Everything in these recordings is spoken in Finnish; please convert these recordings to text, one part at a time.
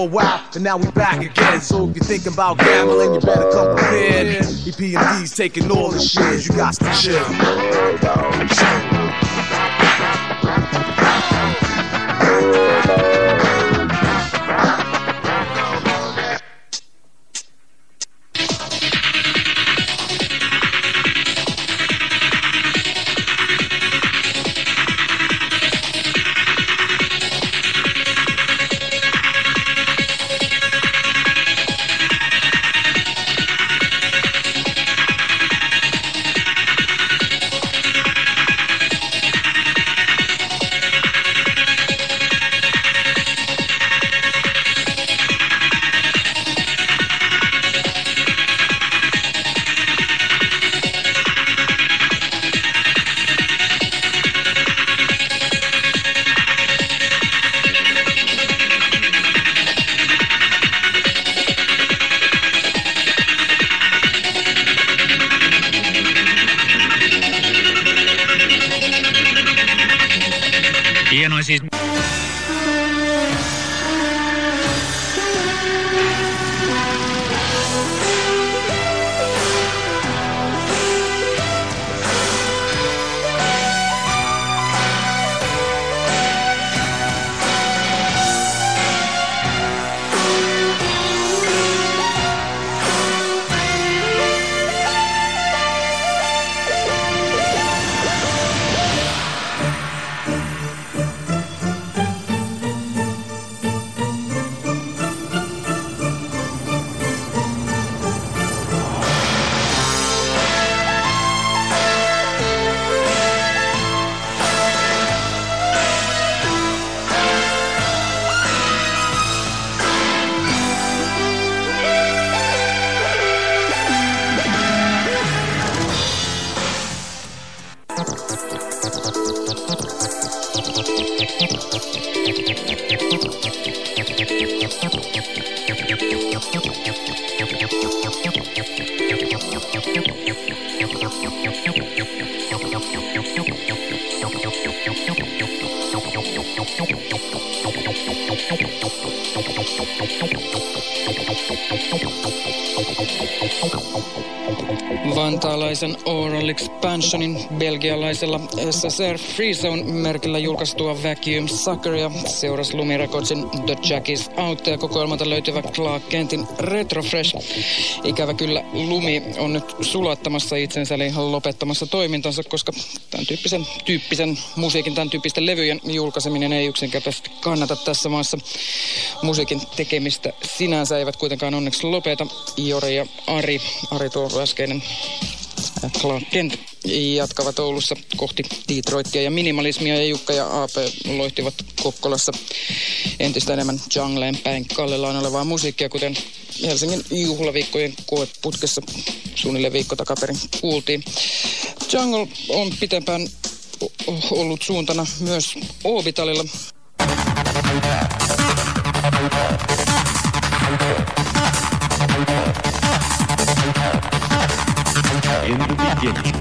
a while, and now we back again. So if you're thinking about gambling, you better come prepared. EPMD's taking all the shit, you got to chill. Hienoin belgialaisella SSR Freezone-merkillä julkaistua Vacuum Suckeria seurasi Lumi Recordsin The Jack is Out ja kokoelmalta löytyvä Clark Kentin Retrofresh. Ikävä kyllä Lumi on nyt sulattamassa itsensä eli lopettamassa toimintansa, koska tämän tyyppisen, tyyppisen musiikin, tämän tyyppisten levyjen julkaiseminen ei yksinkertaisesti kannata tässä maassa. Musiikin tekemistä sinänsä eivät kuitenkaan onneksi lopeta. Jori ja Ari, Ari tuo äskeinen Clark Kent jatkavat Oulussa kohti Detroitia ja minimalismia ja Jukka ja AP loihtivat Kokkolassa entistä enemmän jungleen päin kallellaan olevaa musiikkia, kuten Helsingin juhlaviikkojen koeputkessa suunnilleen viikko takaperin kuultiin. Jungle on pitempään ollut suuntana myös Orbitalilla. In the beginning.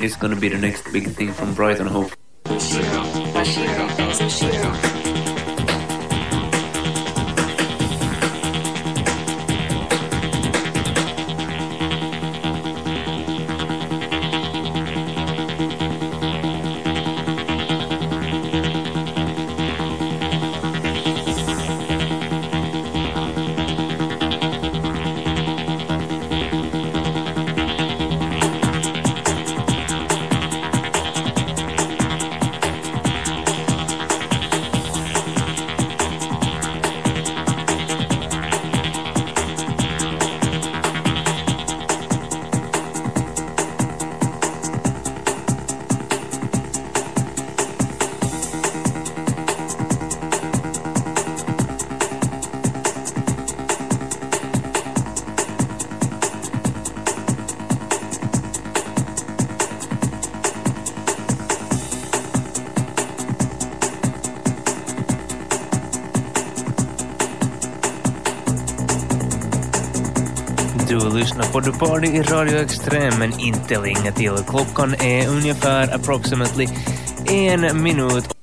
Is gonna be the next big thing from Brighton, hope. Du lyssnar på The Party i Radio Extrem, men inte länge till. Klockan är ungefär approximately en minut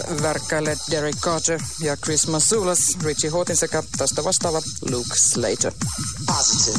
ovat värkkäilleet Derek Carter ja Chris Masulas, Richie Hortin sekä tästä vastaava Luke Slater. Positive.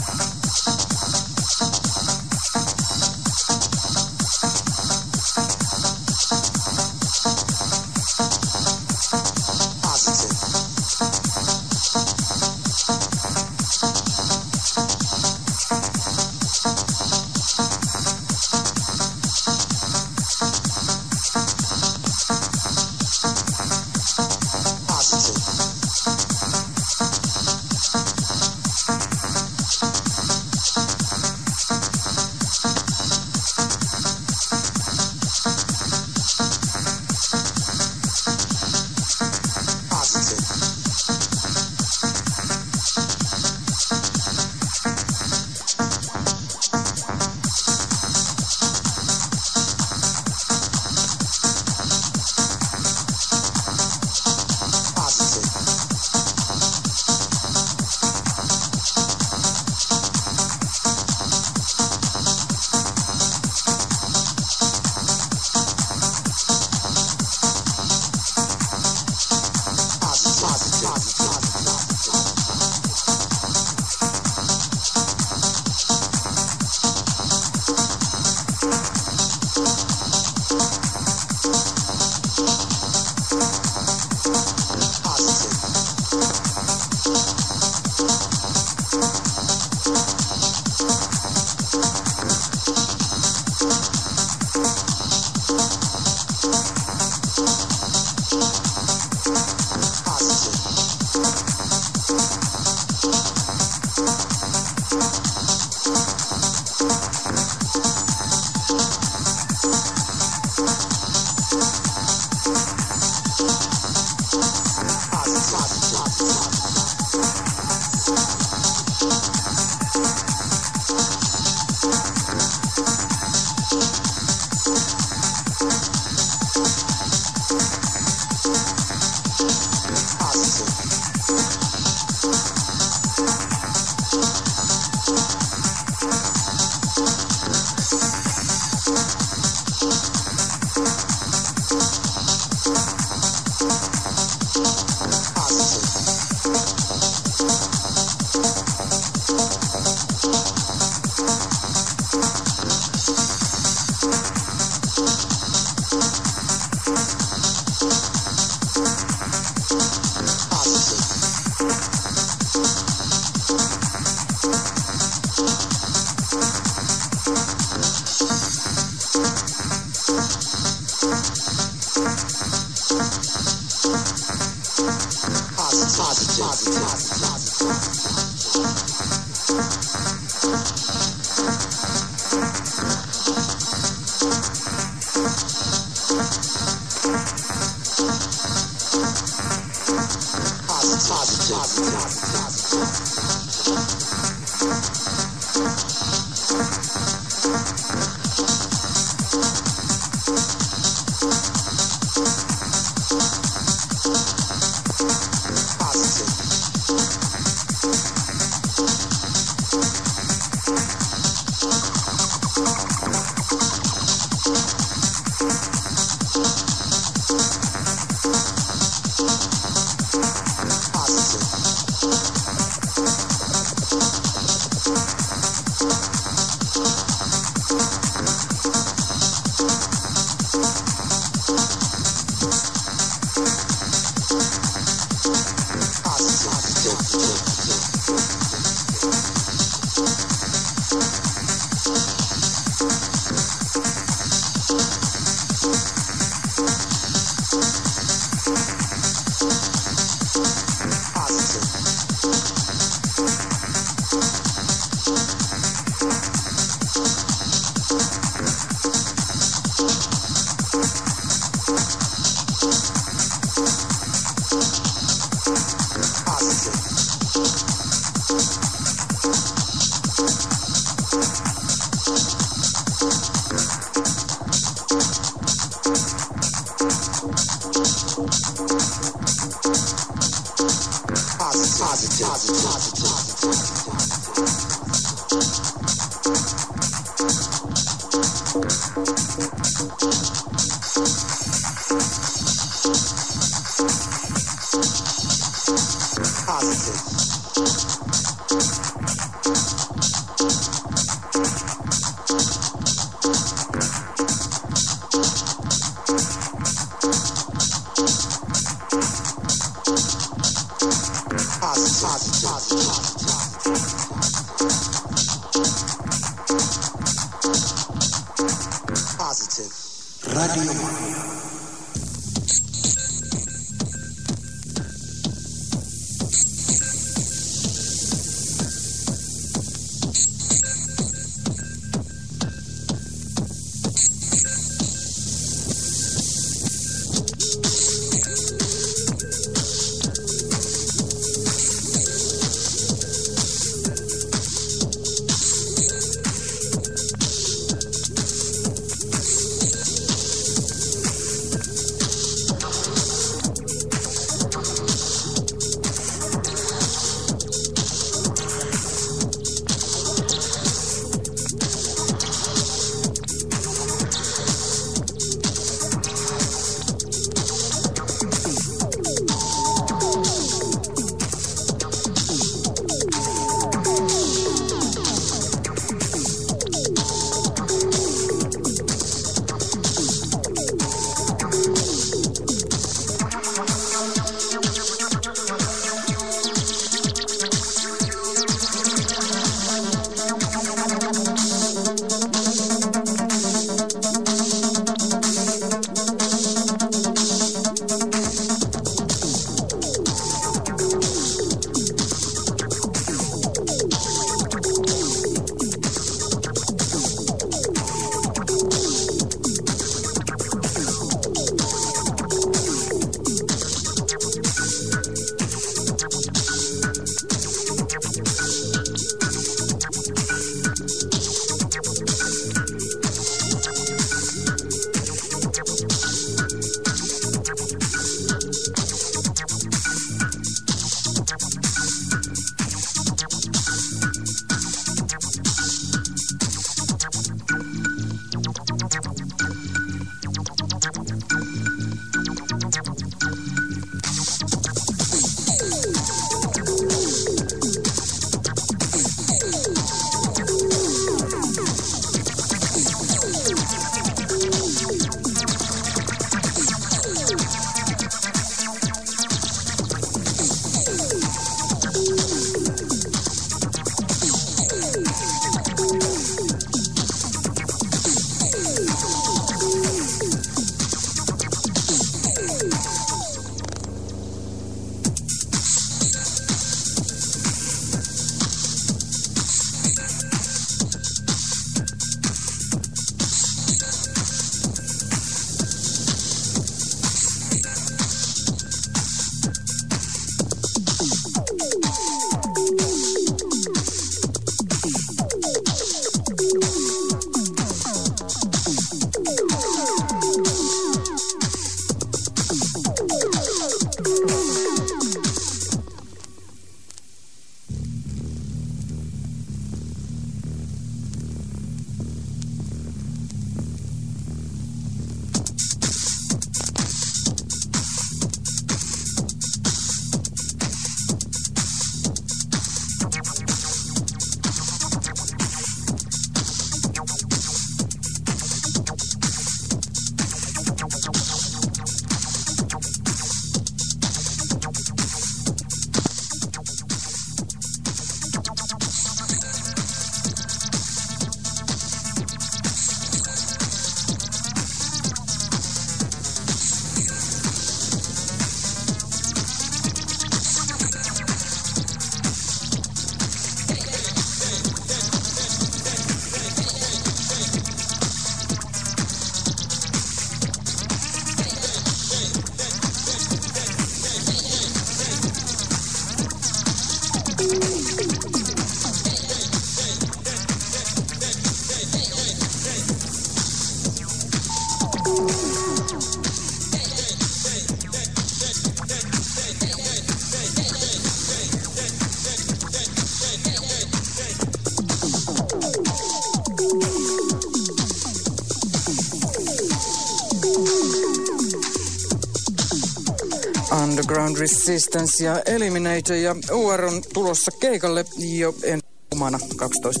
Resistance ja Eliminator ja UR on tulossa keikalle jo en kumana 12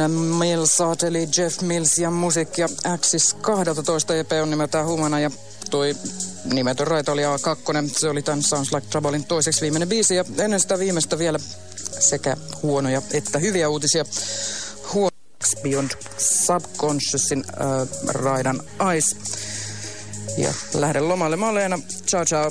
Siinä Mills eli Jeff Mills ja musiikkia Axis 12 EP on nimeltään Humana ja toi nimetön raita oli A2. Se oli tämän Sounds Like Troublein toiseksi viimeinen biisi ja ennen sitä viimeistä vielä sekä huonoja että hyviä uutisia. Huono Beyond Subconsciousin äh, raidan Ice. Ja lähden lomalle. Mä olen Leena. Ciao ciao.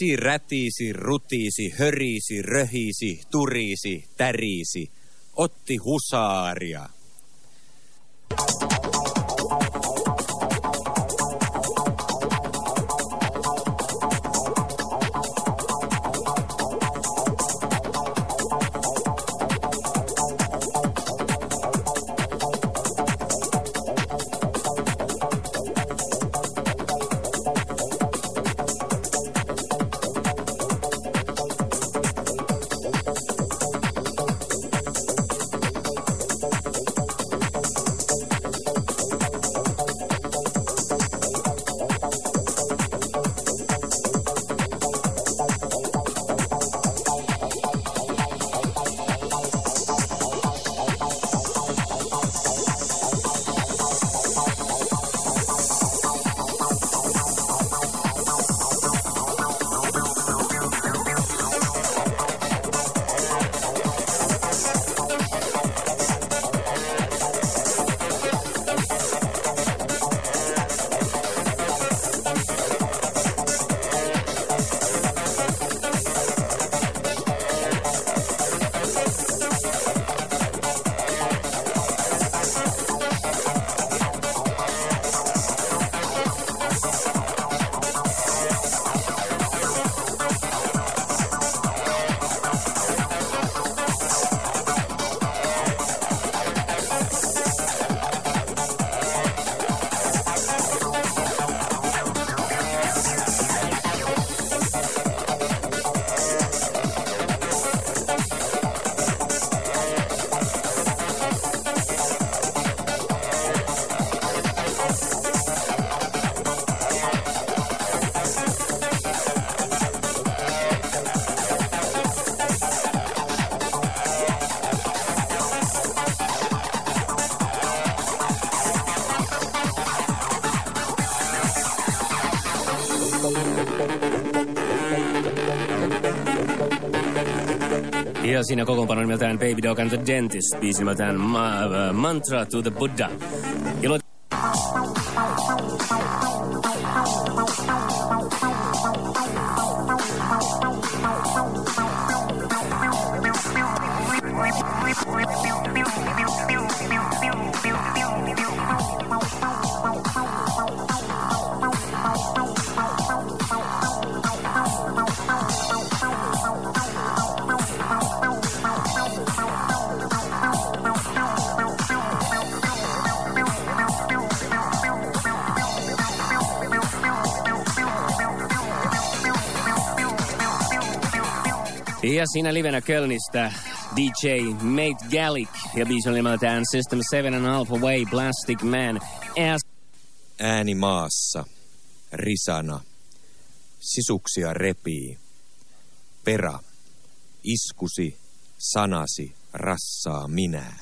Isi rätisi, rutisi, hörisi, röhisi, turisi, tärisi. Otti husaaria. Ja siinä kokoonpano nimeltään Baby Dog and the Dentist, biisi nimeltään Ma- äh, Mantra to the Buddha. Ja siinä livenä Kölnistä DJ Mate Gallic ja biisi on nimeltään System 7 and a Half Away Plastic Man. As Ääni maassa. Risana. Sisuksia repii. Pera. Iskusi. Sanasi. Rassaa minää.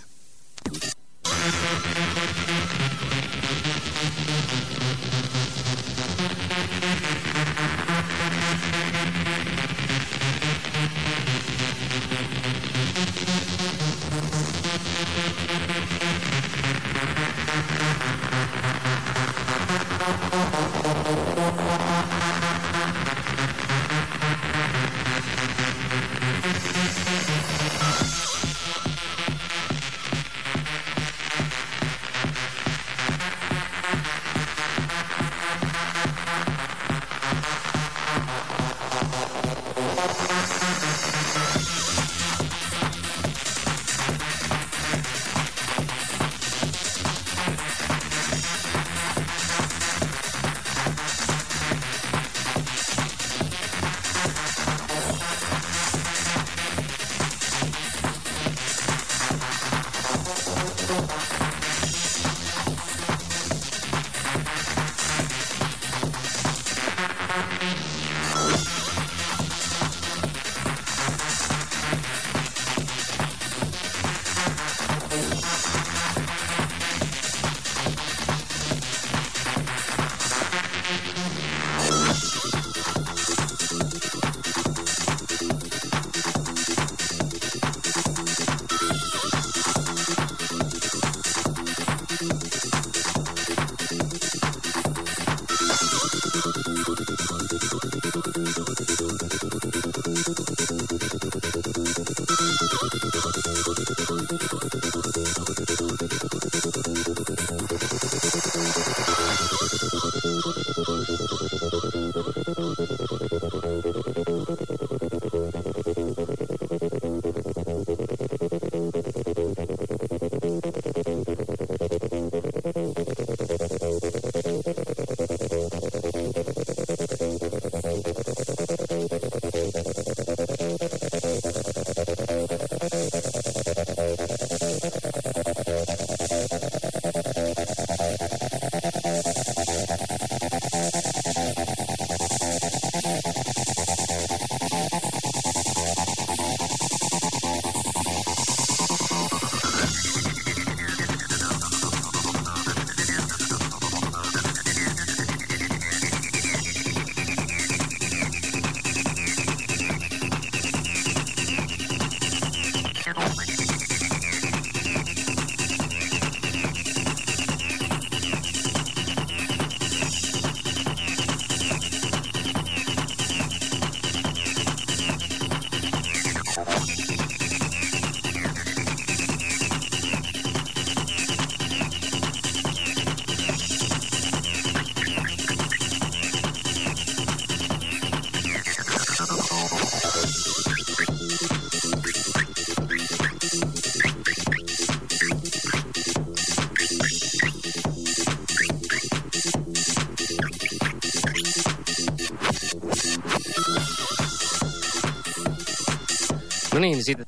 in. Is he the